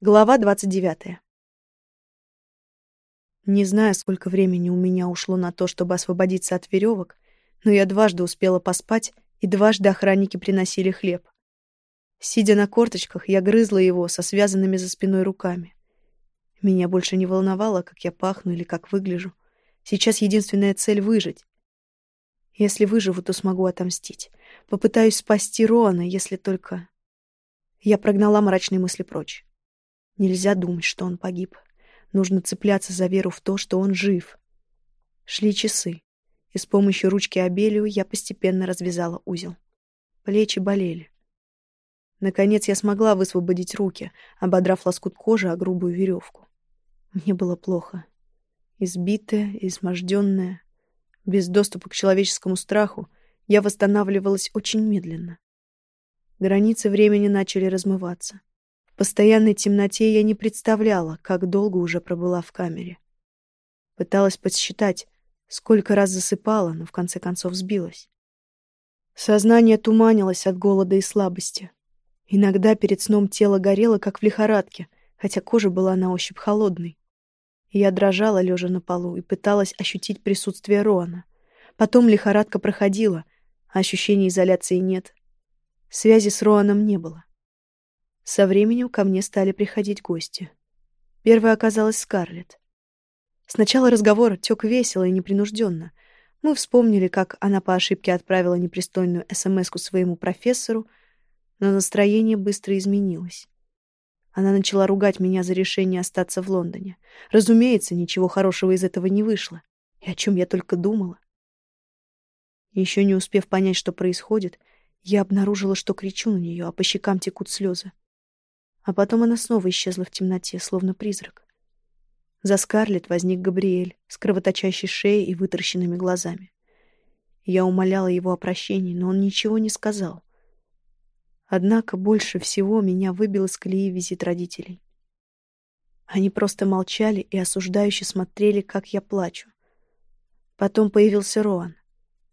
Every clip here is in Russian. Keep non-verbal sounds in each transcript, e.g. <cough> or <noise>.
Глава 29. Не знаю, сколько времени у меня ушло на то, чтобы освободиться от веревок, но я дважды успела поспать, и дважды охранники приносили хлеб. Сидя на корточках, я грызла его со связанными за спиной руками. Меня больше не волновало, как я пахну или как выгляжу. Сейчас единственная цель — выжить. Если выживу, то смогу отомстить. Попытаюсь спасти Роана, если только... Я прогнала мрачные мысли прочь. Нельзя думать, что он погиб. Нужно цепляться за веру в то, что он жив. Шли часы, и с помощью ручки Абелию я постепенно развязала узел. Плечи болели. Наконец я смогла высвободить руки, ободрав лоскут кожи о грубую веревку. Мне было плохо. Избитая, изможденная, без доступа к человеческому страху, я восстанавливалась очень медленно. Границы времени начали размываться постоянной темноте я не представляла, как долго уже пробыла в камере. Пыталась подсчитать, сколько раз засыпала, но в конце концов сбилась. Сознание туманилось от голода и слабости. Иногда перед сном тело горело, как в лихорадке, хотя кожа была на ощупь холодной. Я дрожала, лежа на полу, и пыталась ощутить присутствие Роана. Потом лихорадка проходила, а ощущения изоляции нет. Связи с Роаном не было. Со временем ко мне стали приходить гости. Первой оказалась Скарлетт. Сначала разговор тек весело и непринужденно. Мы вспомнили, как она по ошибке отправила непристойную смс своему профессору, но настроение быстро изменилось. Она начала ругать меня за решение остаться в Лондоне. Разумеется, ничего хорошего из этого не вышло. И о чем я только думала. Еще не успев понять, что происходит, я обнаружила, что кричу на нее, а по щекам текут слезы. А потом она снова исчезла в темноте, словно призрак. За Скарлетт возник Габриэль с кровоточащей шеей и вытаращенными глазами. Я умоляла его о прощении, но он ничего не сказал. Однако больше всего меня выбил из колеи визит родителей. Они просто молчали и осуждающе смотрели, как я плачу. Потом появился Роан,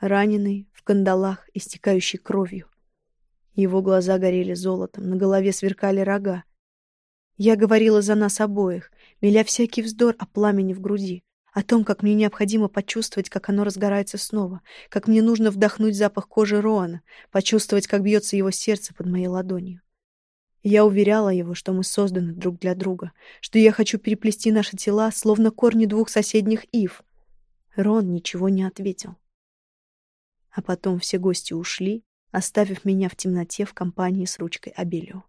раненый, в кандалах, истекающий кровью. Его глаза горели золотом, на голове сверкали рога. Я говорила за нас обоих, миля всякий вздор о пламени в груди, о том, как мне необходимо почувствовать, как оно разгорается снова, как мне нужно вдохнуть запах кожи Роана, почувствовать, как бьется его сердце под моей ладонью. Я уверяла его, что мы созданы друг для друга, что я хочу переплести наши тела, словно корни двух соседних ив. Рон ничего не ответил. А потом все гости ушли, оставив меня в темноте в компании с ручкой Абелио.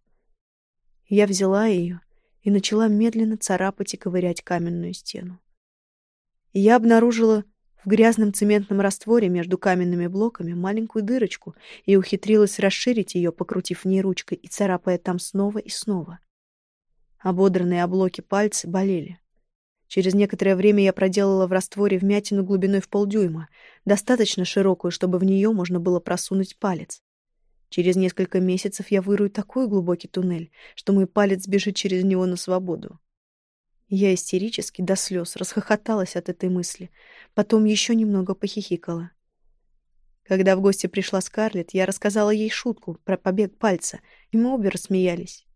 Я взяла ее и начала медленно царапать и ковырять каменную стену. я обнаружила в грязном цементном растворе между каменными блоками маленькую дырочку и ухитрилась расширить ее, покрутив в ней ручкой и царапая там снова и снова. Ободранные облоки пальцы болели. Через некоторое время я проделала в растворе вмятину глубиной в полдюйма, достаточно широкую, чтобы в нее можно было просунуть палец. Через несколько месяцев я вырую такой глубокий туннель, что мой палец бежит через него на свободу. Я истерически до слез расхохоталась от этой мысли, потом еще немного похихикала. Когда в гости пришла Скарлетт, я рассказала ей шутку про побег пальца, и мы обе рассмеялись.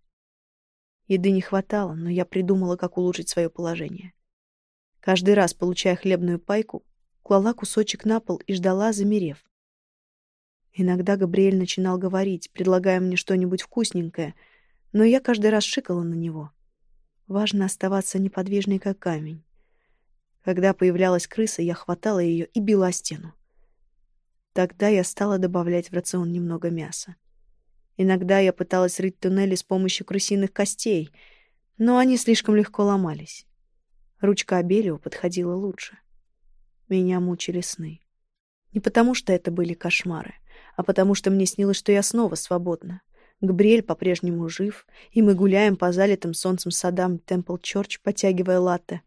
Еды не хватало, но я придумала, как улучшить свое положение. Каждый раз, получая хлебную пайку, клала кусочек на пол и ждала, замерев. Иногда Габриэль начинал говорить, предлагая мне что-нибудь вкусненькое, но я каждый раз шикала на него. Важно оставаться неподвижной, как камень. Когда появлялась крыса, я хватала ее и била стену. Тогда я стала добавлять в рацион немного мяса. Иногда я пыталась рыть туннели с помощью крысиных костей, но они слишком легко ломались. Ручка Абелио подходила лучше. Меня мучили сны. Не потому, что это были кошмары, а потому, что мне снилось, что я снова свободна. Габриэль по-прежнему жив, и мы гуляем по залитым солнцем садам Темпл-Чорч, потягивая латте.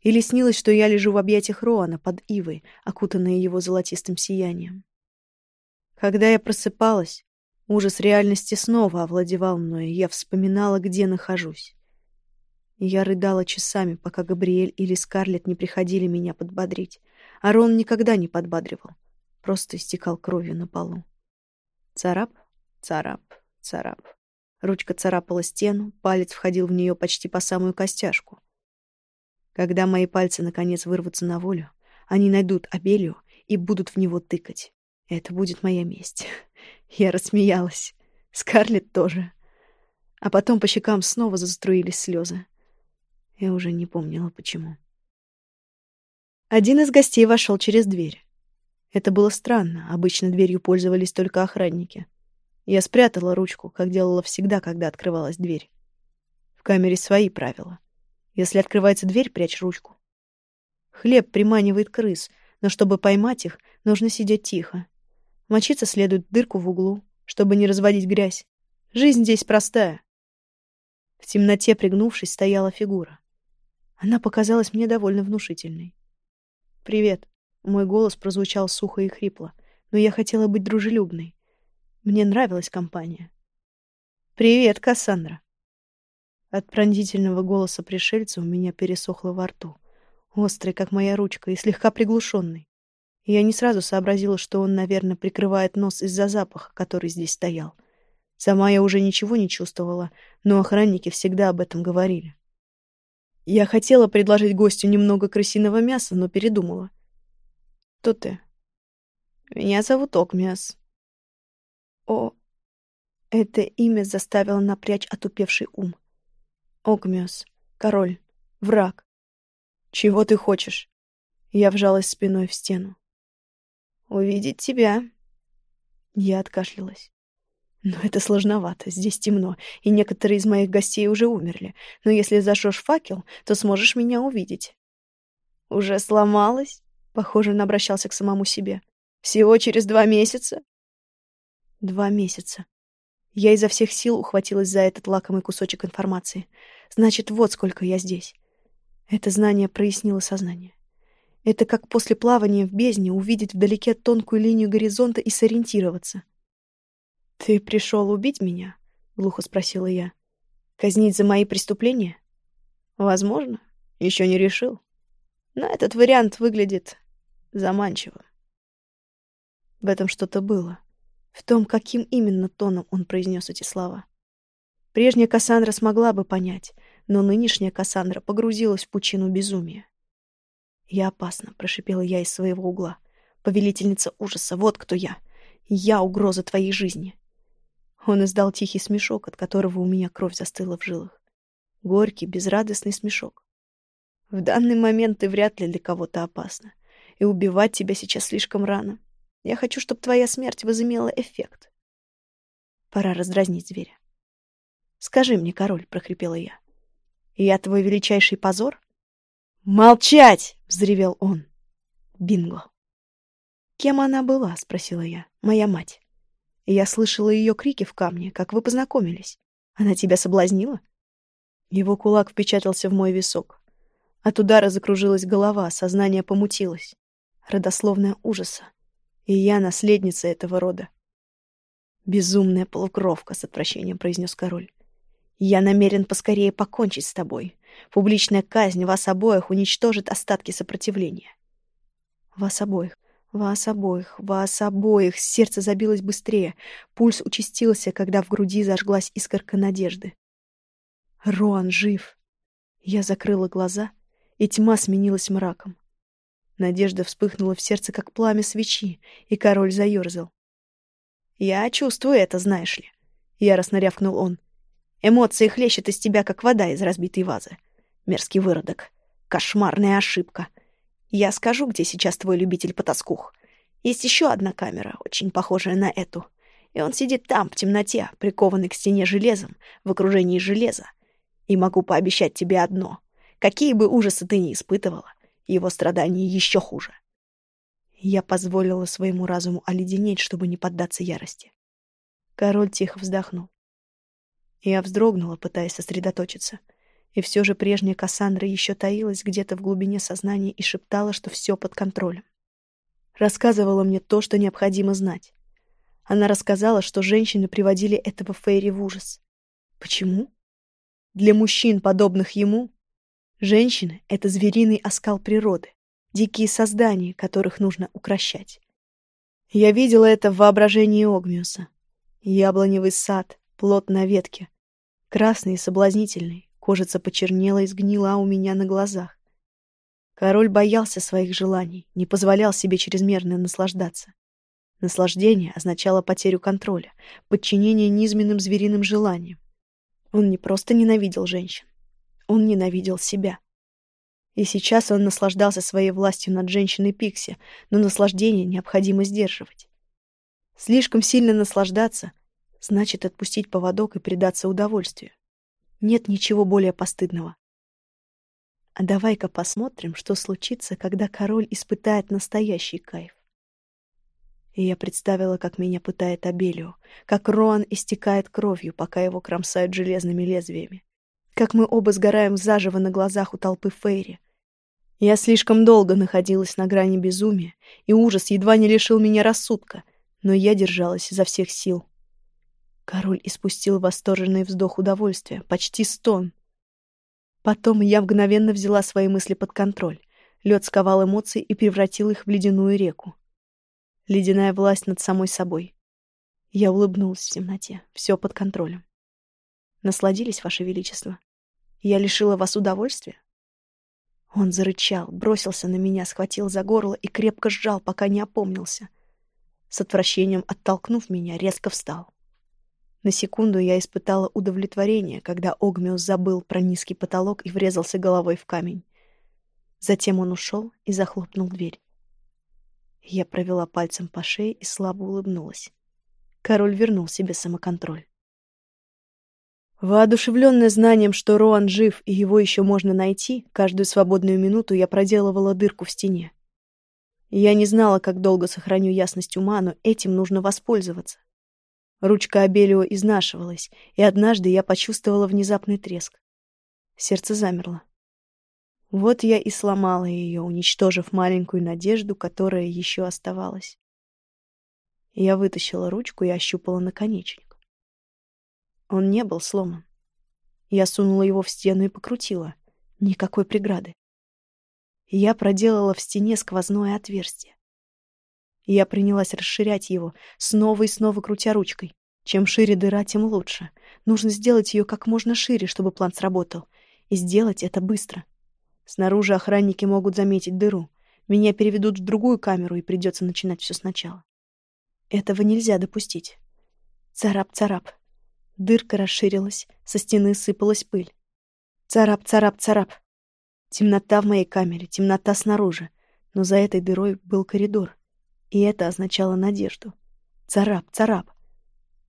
Или снилось, что я лежу в объятиях Роана под ивой, окутанная его золотистым сиянием. Когда я просыпалась, ужас реальности снова овладевал мной, и я вспоминала, где нахожусь. Я рыдала часами, пока Габриэль или Скарлетт не приходили меня подбодрить. А Рон никогда не подбадривал. Просто истекал кровью на полу. Царап, царап, царап. Ручка царапала стену, палец входил в нее почти по самую костяшку. Когда мои пальцы наконец вырвутся на волю, они найдут Абелию и будут в него тыкать. Это будет моя месть. <laughs> Я рассмеялась. Скарлетт тоже. А потом по щекам снова заструились слезы. Я уже не помнила, почему. Один из гостей вошел через дверь. Это было странно. Обычно дверью пользовались только охранники. Я спрятала ручку, как делала всегда, когда открывалась дверь. В камере свои правила. Если открывается дверь, прячь ручку. Хлеб приманивает крыс, но чтобы поймать их, нужно сидеть тихо. Мочиться следует дырку в углу, чтобы не разводить грязь. Жизнь здесь простая. В темноте, пригнувшись, стояла фигура. Она показалась мне довольно внушительной. «Привет». Мой голос прозвучал сухо и хрипло, но я хотела быть дружелюбной. Мне нравилась компания. «Привет, Кассандра!» От пронзительного голоса пришельца у меня пересохло во рту. Острый, как моя ручка, и слегка приглушенный. Я не сразу сообразила, что он, наверное, прикрывает нос из-за запаха, который здесь стоял. Сама я уже ничего не чувствовала, но охранники всегда об этом говорили. Я хотела предложить гостю немного крысиного мяса, но передумала. «Кто ты?» «Меня зовут Окмиас», о... Это имя заставило напрячь отупевший ум. Огмиос. Король. Враг. Чего ты хочешь? Я вжалась спиной в стену. Увидеть тебя. Я откашлялась. Но это сложновато, здесь темно, и некоторые из моих гостей уже умерли. Но если зажжешь факел, то сможешь меня увидеть. Уже сломалась? Похоже, он обращался к самому себе. Всего через два месяца? Два месяца. Я изо всех сил ухватилась за этот лакомый кусочек информации. Значит, вот сколько я здесь. Это знание прояснило сознание. Это как после плавания в бездне увидеть вдалеке тонкую линию горизонта и сориентироваться. «Ты пришел убить меня?» — глухо спросила я. «Казнить за мои преступления?» «Возможно. Еще не решил. Но этот вариант выглядит заманчивым». В этом что-то было в том, каким именно тоном он произнес эти слова. Прежняя Кассандра смогла бы понять, но нынешняя Кассандра погрузилась в пучину безумия. «Я опасна», — прошипела я из своего угла. «Повелительница ужаса, вот кто я. Я угроза твоей жизни». Он издал тихий смешок, от которого у меня кровь застыла в жилах. Горький, безрадостный смешок. В данный момент ты вряд ли для кого-то опасна, и убивать тебя сейчас слишком рано. Я хочу, чтобы твоя смерть возымела эффект. Пора раздразнить зверя. «Скажи мне, король», — прохрипела я. «Я твой величайший позор?» «Молчать!» — взревел он. Бинго. «Кем она была?» — спросила я. «Моя мать». Я слышала ее крики в камне, как вы познакомились. Она тебя соблазнила?» Его кулак впечатался в мой висок. От удара закружилась голова, сознание помутилось. Родословная ужаса. И я наследница этого рода. Безумная полукровка, с отвращением произнес король. Я намерен поскорее покончить с тобой. Публичная казнь вас обоих уничтожит остатки сопротивления. Вас обоих, вас обоих, вас обоих. Сердце забилось быстрее. Пульс участился, когда в груди зажглась искорка надежды. Роан жив. Я закрыла глаза, и тьма сменилась мраком. Надежда вспыхнула в сердце, как пламя свечи, и король заерзал. «Я чувствую это, знаешь ли», — яростно рявкнул он. «Эмоции хлещут из тебя, как вода из разбитой вазы. Мерзкий выродок. Кошмарная ошибка. Я скажу, где сейчас твой любитель-потаскух. Есть еще одна камера, очень похожая на эту. И он сидит там, в темноте, прикованный к стене железом, в окружении железа. И могу пообещать тебе одно. Какие бы ужасы ты ни испытывала, его страдания еще хуже. Я позволила своему разуму оледенеть, чтобы не поддаться ярости. Король тихо вздохнул. Я вздрогнула, пытаясь сосредоточиться. И все же прежняя Кассандра еще таилась где-то в глубине сознания и шептала, что все под контролем. Рассказывала мне то, что необходимо знать. Она рассказала, что женщины приводили этого Фейри в ужас. Почему? Для мужчин, подобных ему, Женщины — это звериный оскал природы, дикие создания, которых нужно укращать. Я видела это в воображении Огмиуса. Яблоневый сад, плод на ветке. Красный и соблазнительный, кожица почернела и сгнила у меня на глазах. Король боялся своих желаний, не позволял себе чрезмерно наслаждаться. Наслаждение означало потерю контроля, подчинение низменным звериным желаниям. Он не просто ненавидел женщин, он ненавидел себя. И сейчас он наслаждался своей властью над женщиной Пикси, но наслаждение необходимо сдерживать. Слишком сильно наслаждаться значит отпустить поводок и предаться удовольствию. Нет ничего более постыдного. А давай-ка посмотрим, что случится, когда король испытает настоящий кайф. И я представила, как меня пытает Абелио, как Роан истекает кровью, пока его кромсают железными лезвиями, как мы оба сгораем заживо на глазах у толпы Фейри. Я слишком долго находилась на грани безумия, и ужас едва не лишил меня рассудка, но я держалась изо всех сил. Король испустил восторженный вздох удовольствия, почти стон. Потом я мгновенно взяла свои мысли под контроль. Лед сковал эмоции и превратил их в ледяную реку. Ледяная власть над самой собой. Я улыбнулась в темноте. Все под контролем. Насладились, Ваше Величество? Я лишила вас удовольствия? Он зарычал, бросился на меня, схватил за горло и крепко сжал, пока не опомнился. С отвращением оттолкнув меня, резко встал. На секунду я испытала удовлетворение, когда Огмиус забыл про низкий потолок и врезался головой в камень. Затем он ушел и захлопнул дверь. Я провела пальцем по шее и слабо улыбнулась. Король вернул себе самоконтроль. Воодушевленная знанием, что Роан жив и его еще можно найти, каждую свободную минуту я проделывала дырку в стене. Я не знала, как долго сохраню ясность ума, но этим нужно воспользоваться. Ручка Абелио изнашивалась, и однажды я почувствовала внезапный треск. Сердце замерло. Вот я и сломала ее, уничтожив маленькую надежду, которая еще оставалась. Я вытащила ручку и ощупала наконечник. Он не был сломан. Я сунула его в стену и покрутила. Никакой преграды. Я проделала в стене сквозное отверстие. Я принялась расширять его, снова и снова крутя ручкой. Чем шире дыра, тем лучше. Нужно сделать ее как можно шире, чтобы план сработал. И сделать это быстро. Снаружи охранники могут заметить дыру. Меня переведут в другую камеру, и придется начинать все сначала. Этого нельзя допустить. Царап-царап. Дырка расширилась, со стены сыпалась пыль. Царап, царап, царап. Темнота в моей камере, темнота снаружи. Но за этой дырой был коридор. И это означало надежду. Царап, царап.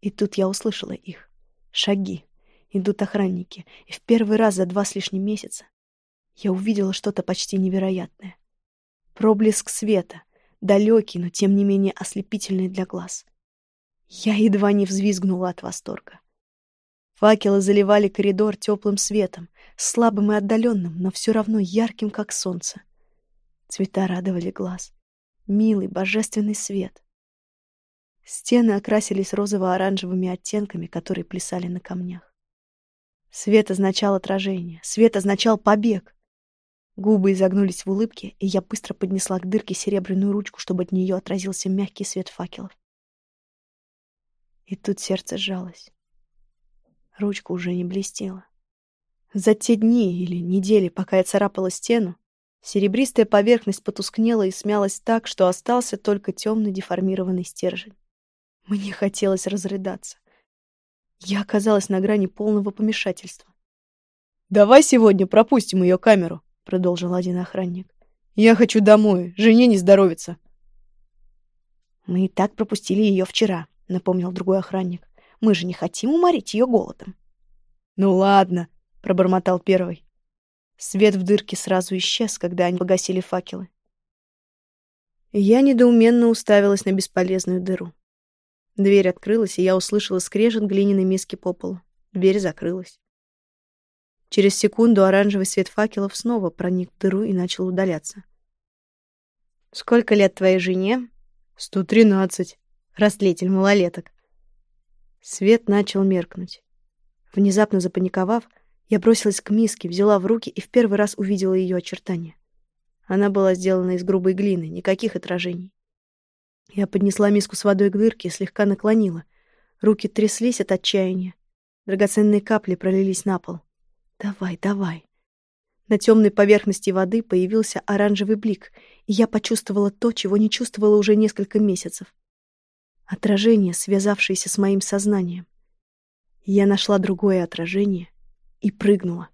И тут я услышала их. Шаги. Идут охранники. И в первый раз за два с лишним месяца я увидела что-то почти невероятное. Проблеск света. Далекий, но тем не менее ослепительный для глаз. Я едва не взвизгнула от восторга. Факелы заливали коридор теплым светом, слабым и отдаленным, но все равно ярким, как солнце. Цвета радовали глаз. Милый, божественный свет. Стены окрасились розово-оранжевыми оттенками, которые плясали на камнях. Свет означал отражение, свет означал побег. Губы изогнулись в улыбке, и я быстро поднесла к дырке серебряную ручку, чтобы от нее отразился мягкий свет факелов. И тут сердце сжалось. Ручка уже не блестела. За те дни или недели, пока я царапала стену, серебристая поверхность потускнела и смялась так, что остался только темный деформированный стержень. Мне хотелось разрыдаться. Я оказалась на грани полного помешательства. «Давай сегодня пропустим ее камеру», — продолжил один охранник. «Я хочу домой, жене не здоровится». «Мы и так пропустили ее вчера», — напомнил другой охранник. Мы же не хотим уморить ее голодом. «Ну ладно», — пробормотал первый. Свет в дырке сразу исчез, когда они погасили факелы. Я недоуменно уставилась на бесполезную дыру. Дверь открылась, и я услышала скрежет глиняной миски по полу. Дверь закрылась. Через секунду оранжевый свет факелов снова проник в дыру и начал удаляться. «Сколько лет твоей жене?» «Сто тринадцать. Растлитель малолеток. Свет начал меркнуть. Внезапно запаниковав, я бросилась к миске, взяла в руки и в первый раз увидела ее очертания. Она была сделана из грубой глины, никаких отражений. Я поднесла миску с водой к дырке и слегка наклонила. Руки тряслись от отчаяния. Драгоценные капли пролились на пол. «Давай, давай!» На темной поверхности воды появился оранжевый блик, и я почувствовала то, чего не чувствовала уже несколько месяцев. Отражение, связавшееся с моим сознанием. Я нашла другое отражение и прыгнула.